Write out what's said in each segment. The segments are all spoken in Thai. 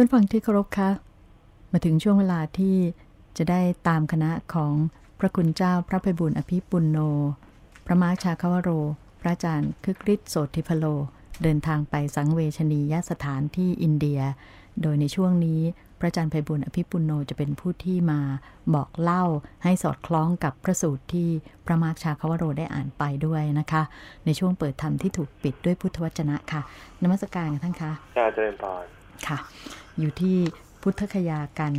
ท่านฟังที่เคารพคะมาถึงช่วงเวลาที่จะได้ตามคณะของพระคุณเจ้าพระภัยบุญอภิปุณโน พระมาชาคาวโร พระอาจารย์คึกฤทธิ์โสติพโล เดินทางไปสังเวชนียสถานที่อินเดีย โดยในช่วงนี้พระอาจารย์ภัยบุญอภิปุณโนจะเป็นผู้ที่มาบอกเล่าให้สอดคล้องกับพระสูตรที่พระมาชาคาวโรได้อ่านไปด้วยนะคะ ในช่วงเปิดธรรมที่ถูกปิดด้วยพุทธวจนะค่ะนมัสการท่านคะจ้าเจริญพร ค่ะ อยู่ที่พุทธคยากัน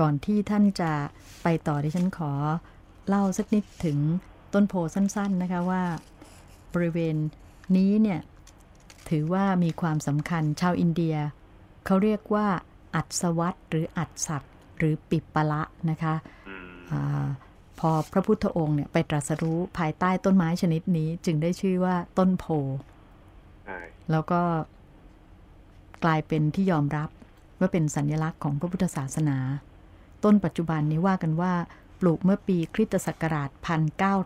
ก่อนที่ท่านจะไปต่อที่ฉันขอเล่าสักนิดถึงต้นโพสั้นๆนะคะว่า บริเวณนี้เนี่ยถือว่ามีความสำคัญชาวอินเดีย เขาเรียกว่า อัศวัตหรืออัศสัตหรือปิปปะละนะคะอืมอาพอพระพุทธองค์เนี่ยไปตรัสรู้ภายใต้ต้นไม้ชนิดนี้จึงได้ชื่อว่าต้นโพใช่แล้วก็ กลายเป็นที่ยอมรับว่าเป็นสัญลักษณ์ของพระพุทธศาสนา ต้นปัจจุบันนี้ว่ากันว่า ปลูกเมื่อปีคริสตศักราช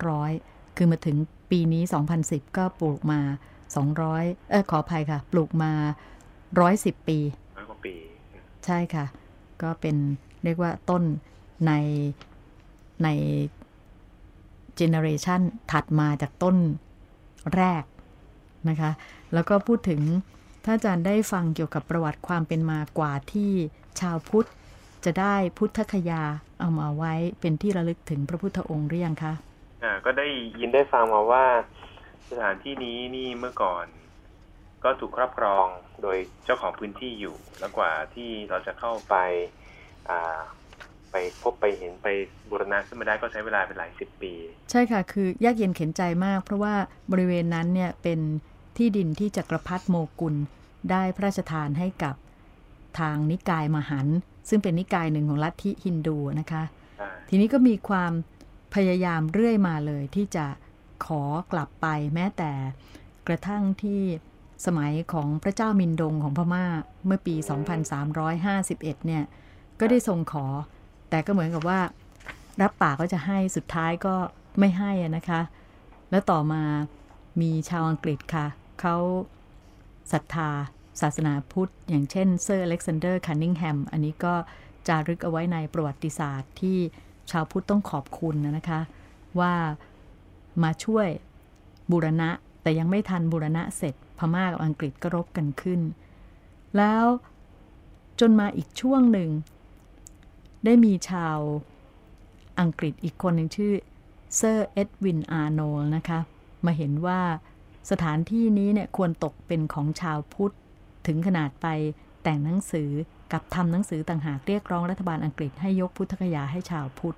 1900 คือมาถึงปีนี้ 2010 ก็ปลูกมา 200 เออขออภัยค่ะ ปลูกมา 110 ปีร้อยกว่าปี ใช่ค่ะ ก็เป็นเรียกว่าต้นในในเจเนอเรชันถัดมาจากต้นแรกนะคะ แล้วก็พูดถึง ถ้าอาจารย์ได้ฟังเกี่ยวกับประวัติความเป็นมากว่าที่ชาวพุทธ จะได้พุทธคยาเอามาไว้เป็นที่ระลึกถึงพระพุทธองค์หรือยังคะอ่าก็ได้ยินได้ฟังมาว่า สถานที่นี้นี่เมื่อก่อน ก็ถูกครอบครองโดยเจ้าของพื้นที่อยู่ แล้วกว่าที่เราจะเข้าไปอ่าไปพบไปเห็นไปบูรณะขึ้นมาได้ก็ใช้เวลาเป็นหลายสิบปี ใช่ค่ะ คือ ยากเย็นเข็นใจมาก เพราะว่าบริเวณนั้นเนี่ยเป็น ที่ดินที่จักรพรรดิโมกุลได้พระราชทานให้กับทางนิกายมหันต์ซึ่งเป็นนิกายหนึ่งของลัทธิฮินดูนะคะใช่ทีนี้ก็มีความพยายามเรื่อยมาเลยที่จะขอกลับไปแม้แต่กระทั่งที่สมัยของพระเจ้ามินดงของพม่าเมื่อปี 2351 เนี่ย ก็ได้ทรงขอ แต่ก็เหมือนกับว่า รับปากก็จะให้สุดท้ายก็ไม่ให้อะนะคะ แล้วต่อมามีชาวอังกฤษค่ะ เขาศรัทธาศาสนาพุทธ อย่างเช่นเซอร์อเล็กซานเดอร์คันนิงแฮมอันนี้ก็จารึกเอาไว้ในประวัติศาสตร์ที่ชาวพุทธต้องขอบคุณนะคะ ว่ามาช่วยบูรณะ แต่ยังไม่ทันบูรณะเสร็จพม่ากับอังกฤษก็รบกันขึ้น แล้วจนมาอีกช่วงหนึ่ง ได้มีชาวอังกฤษอีกคนหนึ่งชื่อเซอร์เอ็ดวินอาร์โนลนะคะ มาเห็นว่า สถานที่นี้เนี่ยควรตกเป็นของชาวพุทธ ถึงขนาดไปแต่งหนังสือกับทำหนังสือต่างหากเรียกร้องรัฐบาลอังกฤษให้ยกพุทธคยาให้ชาวพุทธ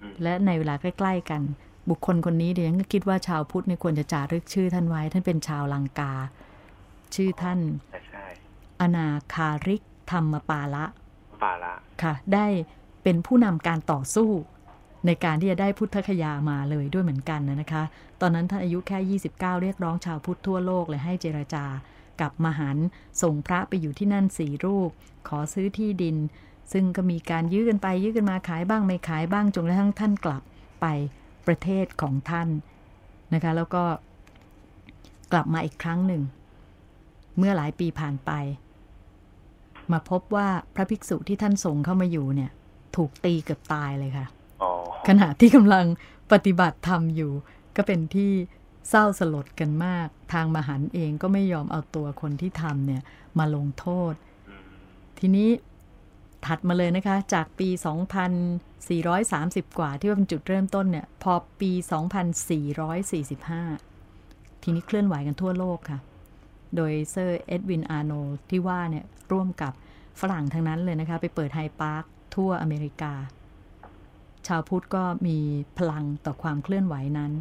อืมและในเวลาใกล้ ๆ กัน บุคคลคนนี้เดี๋ยวยังก็คิดว่าชาวพุทธเนี่ยควรจะจารึกชื่อท่านไว้ ท่านเป็นชาวลังกา ชื่อท่านใช่ใช่อนาคาริกธรรมปาละป่าละค่ะ ได้เป็นผู้นำการต่อสู้ ในการที่จะได้พุทธคยามาเลยด้วยเหมือนกันนะนะคะ ตอนนั้นท่านอายุแค่ 29 เรียกร้องชาวพุทธทั่วโลกเลยให้เจรจา กับมหันส่งพระไปอยู่ที่นั่นสี่รูป ขอซื้อที่ดิน ซึ่งก็มีการยื้อกันไปยื้อกันมาขายบ้างไม่ขายบ้างจนกระทั่งท่านกลับไปประเทศของท่านนะคะ แล้วก็กลับมาอีกครั้งหนึ่ง เมื่อหลายปีผ่านไป มาพบว่าพระภิกษุที่ท่านส่งเข้ามาอยู่เนี่ย ถูกตีเกือบตายเลยค่ะ ขณะที่กำลังปฏิบัติธรรมอยู่ ก็เป็นที่เศร้าสลดกันมาก ทางมหันต์เองก็ไม่ยอมเอาตัวคนที่ทำเนี่ยมาลงโทษอืมทีนี้ถัดมาเลยนะคะ จากปี 2430 กว่าที่ว่าเป็นจุดเริ่มต้นเนี่ย พอปี 2445 ทีนี้เคลื่อนไหวกันทั่วโลกค่ะ โดยเซอร์เอ็ดวินอาร์โนลด์ที่ว่าเนี่ยร่วมกับฝรั่งทั้งนั้นเลยนะคะ ไปเปิดไฮด์ปาร์คทั่วอเมริกา ชาวพุทธก็มีพลังต่อความเคลื่อนไหวนั้น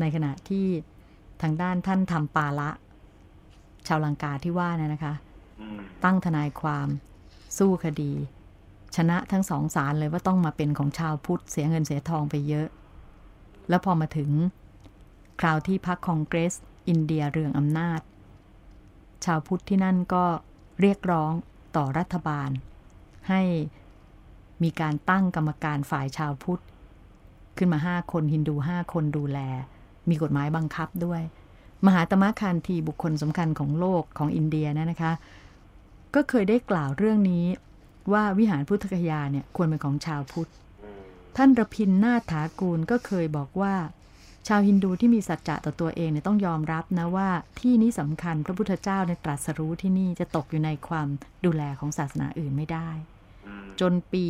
ในขณะที่ทางด้านท่านทำปาละ ชาวลังกาที่ว่าเนยนะคะอืมตั้งทนายความสู้คดี ชนะทั้งสองศาลเลยว่าต้องมาเป็นของชาวพุทธเสียเงินเสียทองไปเยอะ แล้วพอมาถึง คราวที่พรรคคองเกรส อินเดียเรืองอำนาจ ชาวพุทธที่นั่นก็เรียกร้องต่อรัฐบาล ให้ มีการตั้งกรรมการฝ่ายชาวพุทธ ขึ้นมาห้าคนฮินดูห้าคนดูแล มีกฎหมายบังคับด้วย มหาตมะคานทีบุคคลสำคัญของโลกของอินเดียนยนะคะ ก็เคยได้กล่าวเรื่องนี้ว่าวิหารพุทธคยาเนี่ยควรเป็นของชาวพุทธ ท่านระพินนาถากูลก็เคยบอกว่า ชาวฮินดูที่มีสัจจะต่อตัวเองเนี่ยต้องยอมรับนะว่าที่นี้สำคัญพระพุทธเจ้าในตรัสรู้ที่นี่จะตกอยู่ในความดูแลของศาสนาอื่นไม่ได้ จนปี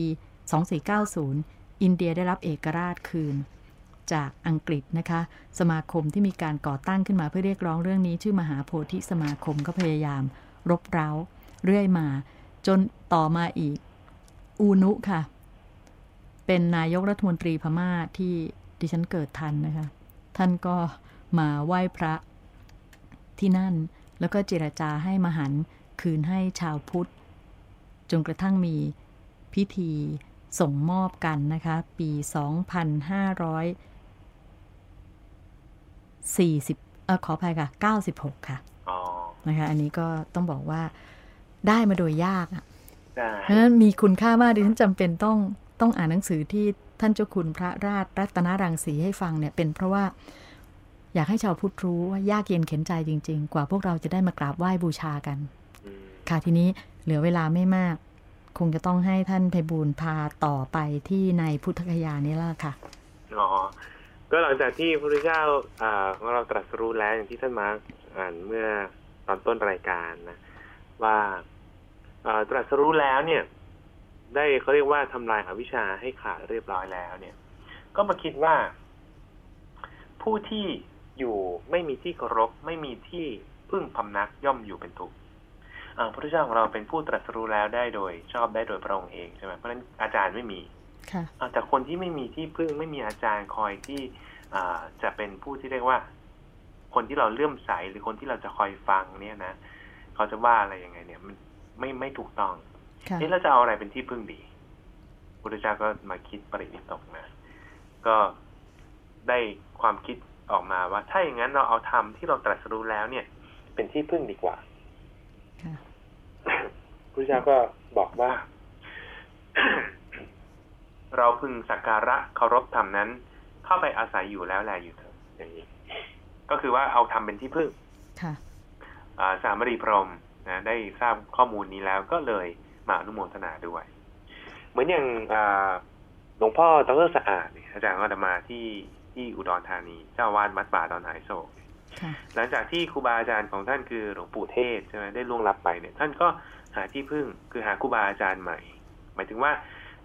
2490 อินเดียได้รับเอกราชคืน จากอังกฤษนะคะ สมาคมที่มีการก่อตั้งขึ้นมาเพื่อเรียกร้องเรื่องนี้ ชื่อมหาโพธิสมาคมก็พยายาม รบเร้า เรื่อยมา จนต่อมาอีก อูนุค่ะ เป็นนายกรัฐมนตรีพม่าที่ดิฉันเกิดทันนะคะ ท่านก็มาไหว้พระที่นั่น แล้วก็เจรจาให้มหันคืนให้ชาวพุทธ จนกระทั่งมี พิธีส่งมอบกันนะคะ ปี 2540เออขออภัยค่ะ 96 ค่ะอ๋อนะคะ อันนี้ก็ต้องบอกว่าได้มาโดยยากอะได้เพราะฉะนั้นมีคุณค่ามากดิฉันจำเป็นต้องต้องอ่านหนังสือที่ท่านเจ้าคุณพระราชรัตนรังสีให้ฟังเนี่ยเป็นเพราะว่าอยากให้ชาวพุทธรู้ว่ายากเย็นเข็นใจจริง ๆ กว่าพวกเราจะได้มากราบไหว้บูชากันอืมค่ะทีนี้เหลือเวลาไม่มาก คงจะต้องให้ท่านไพบูลย์พาต่อไปที่ในพุทธคยานี้ล้วค่ะอ๋อก็หลังจากที่พระพุทธเจ้าอ่าของเราตรัสรู้แล้วอย่างที่ท่านมาร์คอ่านเมื่อตอนต้นรายการนะว่าตรัสรู้แล้วเนี่ย ได้เขาเรียกว่าทำลายอวิชชาให้ขาดเรียบร้อยแล้ว เนี่ย ก็มาคิดว่า ผู้ที่อยู่ไม่มีที่เคารพไม่มีที่พึ่งพำนักย่อมอยู่เป็นทุกข์ พระพุทธเจ้าของเราเป็นผู้ตรัสรู้แล้วได้โดยชอบได้โดยพระองค์เองใช่ไหมเพราะฉะนั้นอาจารย์ไม่มีค่ะอ่าแต่คนที่ไม่มีที่พึ่งไม่มีอาจารย์คอยที่อ่าจะเป็นผู้ที่เรียกว่า คนที่เราเลื่อมใสหรือคนที่เราจะคอยฟังเนี่ยนะเขาจะว่าอะไรยังไง เนี่ย มันไม่ไม่ถูกต้องค่ะเอ๊ะเราจะเอาอะไรเป็นที่พึ่งดีพุทธเจ้าก็มาคิดปรินิพตกนะก็ได้ความคิดออกมาว่า ถ้าอย่างนั้นเราเอาธรรมที่เราตรัสรู้แล้วเนี่ย เป็นที่พึ่งดีกว่าค่ะ พุทธเจ้าก็บอกว่า เราพึงสักการะเคารพธรรมนั้น เข้าไปอาศัยอยู่แล้วแลอยู่เถอะอย่างนี้ ก็คือว่าเอาธรรมเป็นที่พึ่งค่ะอ่าสามรีพรหมนะได้ทราบข้อมูลนี้แล้วก็เลยมาอนุโมทนาด้วย เหมือนอย่างอ่าหลวงพ่อดรสะอาดเนี่ยอาจารย์ก็จะมาที่ที่อุดรธานี เจ้าวาดวัดป่าดอนหายโศกค่ะหลังจากที่ครูบาอาจารย์ของท่านคือหลวงปู่เทศใช่ไหมได้ล่วงลับไปเนี่ย ท่านก็ หาที่พึ่งคือหาครูบาอาจารย์ใหม่ หมายถึงว่า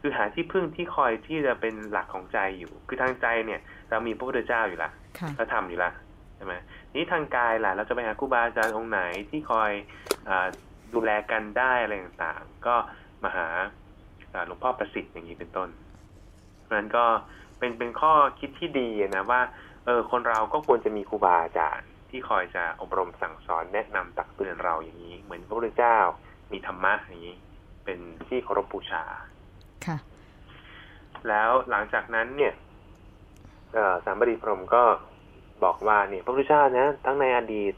คือหาที่พึ่งที่คอยที่จะเป็นหลักของใจอยู่ คือทางใจเนี่ย เรามีพระพุทธเจ้าอยู่ละค่ะเราทำอยู่ละใช่ไหมนี้ทางกายล่ะ เราจะไปหาครูบาอาจารย์องค์ไหนที่คอยอาดูแลกันได้อะไรต่างๆ ก็มาหาอ่าหลวงพ่อประสิทธิ์อย่างนี้เป็นต้นเพราะฉะนั้นก็เป็นเป็นข้อคิดที่ดีนะว่าเออคนเราก็ควรจะมีครูบาอาจารย์ที่คอยจะอบรมสั่งสอนแนะนำตักเตือนเราอย่างนี้ เหมือนพระพุทธเจ้า มีธรรมะอย่างนี้ เป็นที่เคารพบูชาค่ะ แล้วหลังจากนั้นเนี่ยเอ่อสามบดีพรหมก็บอกว่าเนี่ยพระพุทธเจ้านะทั้งในอดีต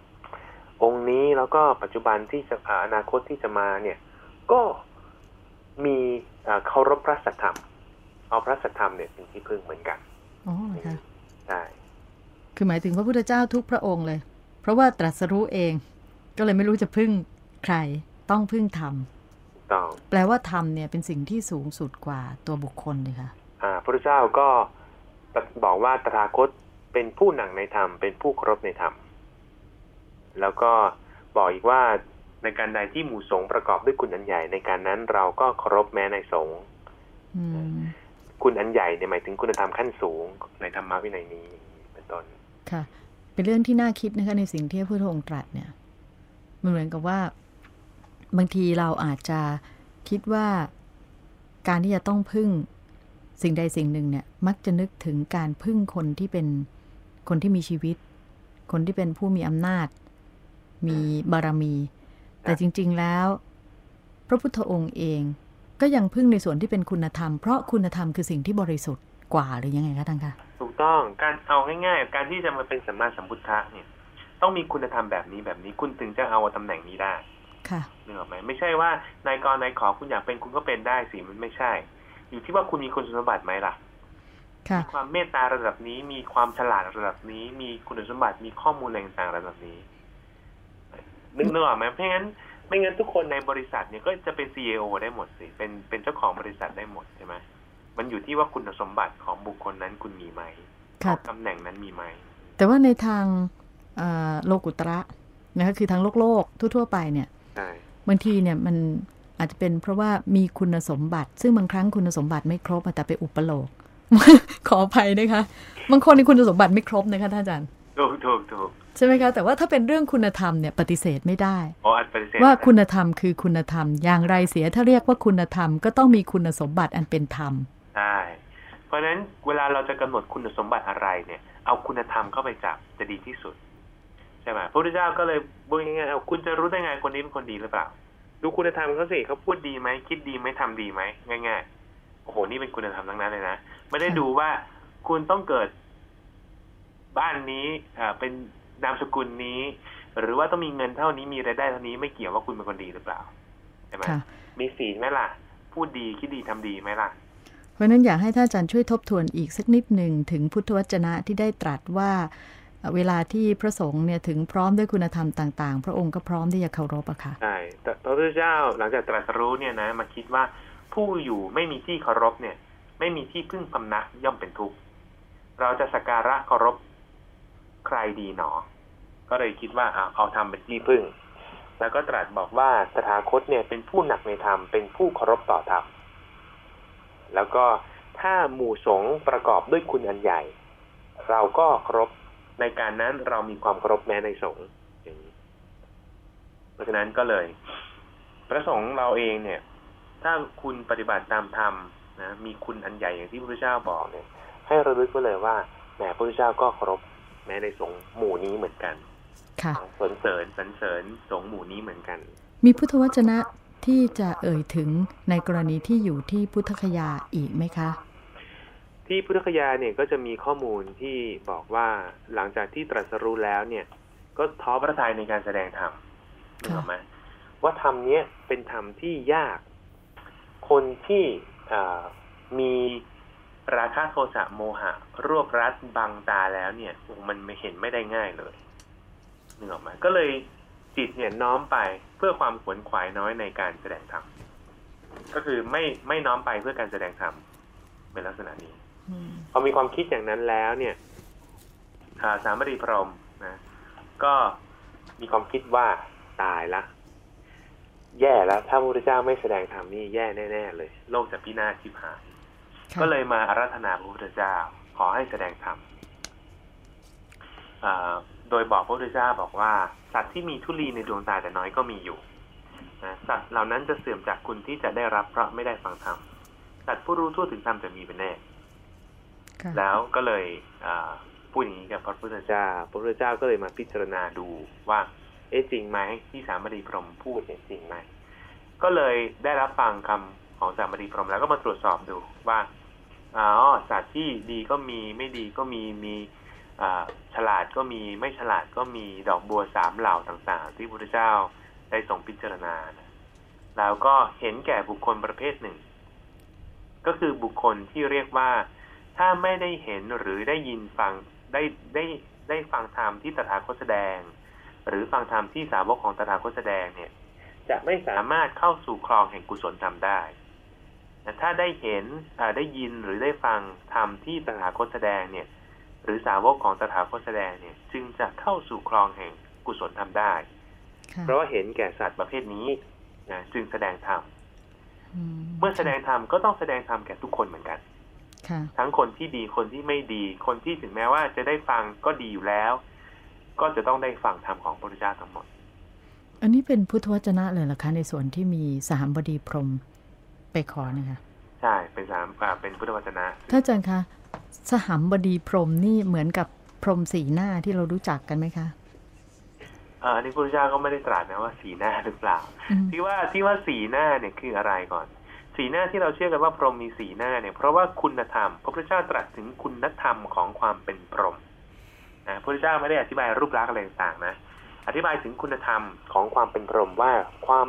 องค์นี้แล้วก็ปัจจุบันที่จะอ่าอนาคตที่จะมาเนี่ย ก็มีเอ่อเคารพพระสัทธรรม เอาพระสัทธรรมเนี่ยเป็นที่พึ่งเหมือนกันอ๋อเหรอคะใช่คือหมายถึงพระพุทธเจ้าทุกพระองค์เลย เพราะว่าตรัสรู้เอง ก็เลยไม่รู้จะพึ่งใคร ต้องพึ่งธรรมถูกต้องแปลว่าธรรมเนี่ยเป็นสิ่งที่สูงสุดกว่าตัวบุคคลเลยค่ะอ่าพระพุทธเจ้าก็บอกว่าตถาคตเป็นผู้หนังในธรรมเป็นผู้เคารพในธรรม แล้วก็บอกอีกว่าในการใดที่หมู่สงฆ์ประกอบด้วยคุณอันใหญ่ในการนั้นเราก็เคารพแม้ในสงฆ์อืมคุณอันใหญ่เนี่ยหมายถึงคุณธรรมขั้นสูงในธรรมะวินัยนี้เป็นต้นค่ะ เป็นเรื่องที่น่าคิดนะคะในสิ่งที่พระพุทธองค์ตรัสเนี่ยมันเหมือนกับว่า บางทีเราอาจจะคิดว่าการที่จะต้องพึ่งสิ่งใดสิ่งหนึ่งเนี่ยมักจะนึกถึงการพึ่งคนที่เป็นคนที่มีชีวิต คนที่เป็นผู้มีอำนาจ มีบารมี แต่จริง ๆแล้ว พระพุทธองค์เองก็ยังพึ่งในส่วนที่เป็นคุณธรรม เพราะคุณธรรมคือสิ่งที่บริสุทธิ์กว่าหรือยังไงคะท่านคะถูกต้องการเอาง่ายๆ การที่จะมาเป็นสัมมาสัมพุทธะเนี่ย ต้องมีคุณธรรมแบบนี้แบบนี้คุณถึงจะเอาตำแหน่งนี้ได้ ค่ะนึกออกไหมไม่ใช่ว่านายกรนายขอคุณอยากเป็นคุณก็เป็นได้สิมันไม่ใช่ อยู่ที่ว่าคุณมีคุณสมบัติไหมล่ะค่ะมีความเมตตาระดับนี้ มีความฉลาดระดับนี้ มีคุณสมบัติมีข้อมูลอะไรต่างๆระดับนี้นึกนึกออกไหมเพราะงั้นไม่งั้นทุกคนในบริษัทเนี่ยก็จะเป็น CEO ได้หมดสิเป็นเป็นเจ้าของบริษัทได้หมดใช่ไหมมันอยู่ที่ว่าคุณสมบัติของบุคคลนั้นคุณมีไหมค่ะตำแหน่งนั้นมีไหม แต่ว่าในทางเอ่อโลกุตระนะคะคือทางโลกโลกทั่ว ๆ ไปเนี่ยใช่ บางทีเนี่ยมันอาจจะเป็นเพราะว่ามีคุณสมบัติ ซึ่งบางครั้งคุณสมบัติไม่ครบอะแต่ไปอุปโลก ขออภัยนะคะบางคนในคุณสมบัติไม่ครบนะคะท่านอาจารย์ถูกถูกถูกใช่ไหมคะแต่ว่าถ้าเป็นเรื่องคุณธรรมเนี่ยปฏิเสธไม่ได้อ๋ออันปฏิเสธว่าไม่ได้คุณธรรมคือคุณธรรมอย่างไรเสียถ้าเรียกว่าคุณธรรมก็ต้องมีคุณสมบัติอันเป็นธรรมใช่เพราะฉะนั้นเวลาเราจะกำหนดคุณสมบัติอะไรเนี่ย เอาคุณธรรมเข้าไปจับจะดีที่สุด ใช่ไหมพระพุทธเจ้าก็เลยบอกง่ายๆเอาคุณจะรู้ได้ไงคนนี้เป็นคนดีหรือเปล่า ดูคุณธรรมเขาสิเขาพูดดีไหมคิดดีไหมทำดีไหมง่าย ๆ โอ้โหนี่เป็นคุณธรรมทั้งนั้นเลยนะไม่ได้ค่ะดูว่าคุณต้องเกิดบ้านนี้อ่าเป็นนามสกุลนี้ หรือว่าต้องมีเงินเท่านี้มีรายได้เท่านี้ไม่เกี่ยวว่าคุณเป็นคนดีหรือเปล่าใช่ไหมค่ะมีศีลไหมล่ะ พูดดีคิดดีทำดีไหมล่ะเพราะฉะนั้นอยากให้ท่านอาจารย์ช่วยทบทวนอีกสักนิดหนึ่งถึงพุทธวจนะที่ได้ตรัสว่า เวลาที่พระสงฆ์เนี่ยถึงพร้อมด้วยคุณธรรมต่าง ๆ พระองค์ก็พร้อมที่จะเคารพอะค่ะใช่แต่พระพุทธเจ้าหลังจากตรัสรู้เนี่ยนะมาคิดว่าผู้อยู่ไม่มีที่เคารพเนี่ย ไม่มีที่พึ่งพำนักย่อมเป็นทุกข์เราจะสักการะเคารพใครดีหนอ ก็เลยคิดว่าเอาเอาธรรมเป็นที่พึ่ง แล้วก็ตรัสบอกว่าตถาคตเนี่ยเป็นผู้หนักในธรรมเป็นผู้เคารพต่อธรรมแล้วก็ถ้าหมู่สงฆ์ประกอบด้วยคุณอันใหญ่ เราก็เคารพ ในการนั้นเรามีความเคารพแม้ในสงฆ์อย่างนี้เพราะฉะนั้นก็เลย พระสงฆ์เราเองเนี่ย ถ้าคุณปฏิบัติตามธรรมนะมีคุณอันใหญ่อย่างที่พระพุทธเจ้าบอกเนี่ย ให้ระลึกไว้เลยว่าแหมพระพุทธเจ้าก็เคารพแม้ในสงฆ์หมู่นี้เหมือนกันค่ะสรรเสริญสรรเสริญสงฆ์หมู่นี้เหมือนกัน มีพุทธวจนะที่จะเอ่ยถึงในกรณีที่อยู่ที่พุทธคยาอีกไหมคะ ที่พุทธคยาเนี่ยก็จะมีข้อมูลที่บอกว่าหลังจากที่ตรัสรู้แล้วเนี่ย ก็ท้อพระทัยในการแสดงธรรมนึกไหมว่าธรรมเนี้ยเป็นธรรมที่ยาก คนที่มีราคะโทสะโมหะ รวบรัดบังตาแล้วเนี่ยมันไม่เห็นไม่ได้ง่ายเลยนึกออกไหมก็เลยจิตเนี่ยน้อมไปเพื่อความขวนขวายน้อยในการแสดงธรรมก็คือไม่ไม่น้อมไปเพื่อการแสดงธรรมเป็นลักษณะนี้ อมีความคิดอย่างนั้นแล้วเนี่ยอ่าสามบดีพรหมนะก็มีความคิดว่าตายละ แย่แล้ว ถ้าพระพุทธเจ้าไม่แสดงธรรมนี่แย่แน่ๆเลย โลกจะพินาศชิบหายค่ะก็เลยมาอารัธนาพระพุทธเจ้า ขอให้แสดงธรรมอ่าโดยบอกพระพุทธเจ้าบอกว่า สัตว์ที่มีทุลีในดวงตาแต่น้อยก็มีอยู่นะสัตว์เหล่านั้นจะเสื่อมจากคุณที่จะได้รับเพราะไม่ได้ฟังธรรมสัตว์ผู้รู้ทั่วถึงธรรมจะมีเป็นแน่ค่ะ แล้วก็เลยอ่าพูดอย่างนี้กับพระพุทธเจ้า พระพุทธเจ้าก็เลยมาพิจารณาดูว่า เอ๊ะจริงไหมที่สามบดีพรหมพูดเนี่ยจริงไหมก็เลยได้รับฟังคำของสามบดีพรหมแล้วก็มาตรวจสอบดูว่าอ๋อสัตว์ที่ดีก็มีไม่ดีก็มีมีอ่าฉลาดก็มีไม่ฉลาดก็มีดอกบัวสามเหล่าต่างๆ ที่พระพุทธเจ้าได้ทรงพิจารณานะแล้วก็เห็นแก่บุคคลประเภทหนึ่ง ก็คือบุคคลที่เรียกว่า ถ้าไม่ได้เห็นหรือได้ยินฟังได้ได้ได้ฟังธรรมที่ตถาคตแสดง หรือฟังธรรมที่สาวกของตถาคตแสดงเนี่ย จะไม่สามารถเข้าสู่คลองแห่งกุศลธรรมได้แต่ถ้าได้เห็นอ่าได้ยินหรือได้ฟังธรรมที่ตถาคตแสดงเนี่ย หรือสาวกของตถาคตแสดงเนี่ย จึงจะเข้าสู่คลองแห่งกุศลธรรมได้ค่ะเพราะว่าเห็นแก่สัตว์ประเภทนี้นะจึงแสดงธรรมอืเมื่อแสดงธรรมก็ต้องแสดงธรรมแก่ทุกคนเหมือนกันค่ะ ทั้งคนที่ดีคนที่ไม่ดี คนที่ถึงแม้ว่าจะได้ฟังก็ดีอยู่แล้ว ก็จะต้องได้ฟังธรรมของพระพุทธเจ้าทั้งหมด อันนี้เป็นพุทธวจนะเลยเหรอคะ ในส่วนที่มีสหบดีพรหมไปขอนะคะใช่เป็นสามอ่าเป็นพุทธวจนะถ้าอาจารย์คะสหัมบดีพรหมนี่เหมือนกับพรหมสีหน้าที่เรารู้จักกันไหมคะอ่าอันนี้พระพุทธเจ้าก็ไม่ได้ตรัสนะว่าสีหน้าหรือเปล่าอืมที่ว่าที่ว่าสีหน้าเนี่ยคืออะไรก่อน สีหน้าที่เราเชื่อกันว่าพรหมมีสีหน้าเนี่ยเพราะว่าคุณธรรม พระพุทธเจ้าตรัสถึงคุณธรรมของความเป็นพรหมนะพระพุทธเจ้าไม่ได้อธิบายรูปลักษณ์อะไรต่างๆนะอธิบายถึงคุณธรรมของความเป็นพรหมว่าความ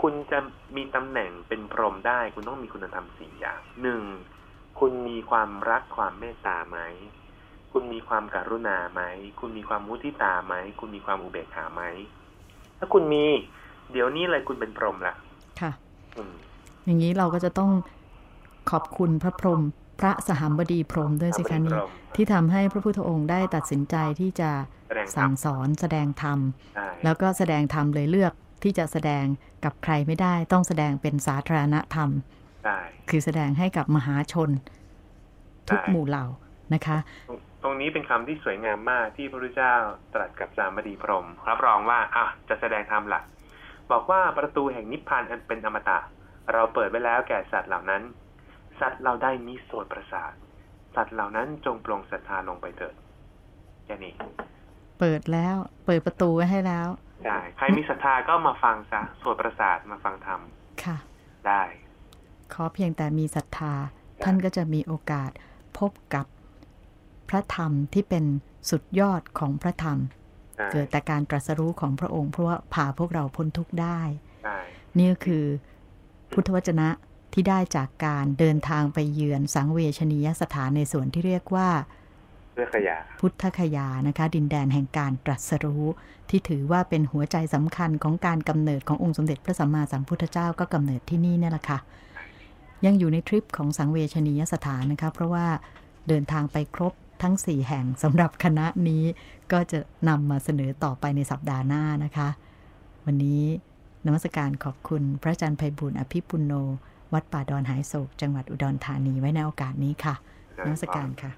คุณจะมีตำแหน่งเป็นพรหมได้ คุณต้องมีคุณธรรมสี่อย่างหนึ่งคุณมีความรักความเมตตาไหมคุณมีความการุณาไหม คุณมีความมุทิตาไหม คุณมีความอุเบกขาไหม ถ้าคุณมี เดี๋ยวนี้เลยคุณเป็นพรหมละค่ะ อืมอย่างนี้เราก็จะต้องขอบคุณพระพรหมพระสหามบดีพรหมด้วยสิคะนี่พรหมที่ทำให้พระพุทธองค์ได้ตัดสินใจที่จะแสดงธรรสั่มงสอนแสดงธรรมใช่แล้วก็แสดงธรรมเลยเลือกที่จะแสดงกับใครไม่ได้ ต้องแสดงเป็นสาธารณธรรมใช่คือแสดงให้กับมหาชน ทุกใช่หมู่เหล่านะคะ ตรงตรงนี้เป็นคำที่สวยงามมากที่พระพุทธเจ้าตรัสกับสามบดีพรหมรับรองว่าอะจะแสดงธรรมละบอกว่าประตูแห่งนิพพานอันเป็นอมตะ เราเปิดไว้แล้วแก่สัตว์เหล่านั้น สัตว์เราได้มีโสตประสาท สัตว์เหล่านั้นจงปลงศรัทธาลงไปเถิดแค่นี้ เปิดแล้ว เปิดประตูไว้ให้แล้วใช่ใครมีศรัทธาก็มาฟังซะโสตประสาทมาฟังธรรม ค่ะ ได้ ขอเพียงแต่มีศรัทธา ท่านก็จะมีโอกาสพบกับพระธรรมที่เป็นสุดยอดของพระธรรมใช่เกิดแต่การตรัสรู้ของพระองค์เพราะว่าพาพวกเราพ้นทุกข์ได้ใช่นี่ก็คือ พุทธวจนะที่ได้จากการเดินทางไปเยือนสังเวชนียสถานในส่วนที่เรียกว่าเพื่อขยะพุทธคยานะคะ ดินแดนแห่งการตรัสรู้ ที่ถือว่าเป็นหัวใจสำคัญของการกำเนิดขององค์สมเด็จพระสัมมาสัมพุทธเจ้าก็กำเนิดที่นี่เนี่ยแหละค่ะ ยังอยู่ในทริปของสังเวชนียสถานนะคะ เพราะว่าเดินทางไปครบทั้ง 4 แห่งสำหรับคณะนี้ก็จะนำมาเสนอต่อไปในสัปดาห์หน้านะคะ วันนี้ นมัสการขอบคุณพระอาจารย์ไพบุญอภิปุโน วัดป่าดอนหายโศก จังหวัดอุดรธานีไว้ในโอกาสนี้ค่ะนมัสการค่ะ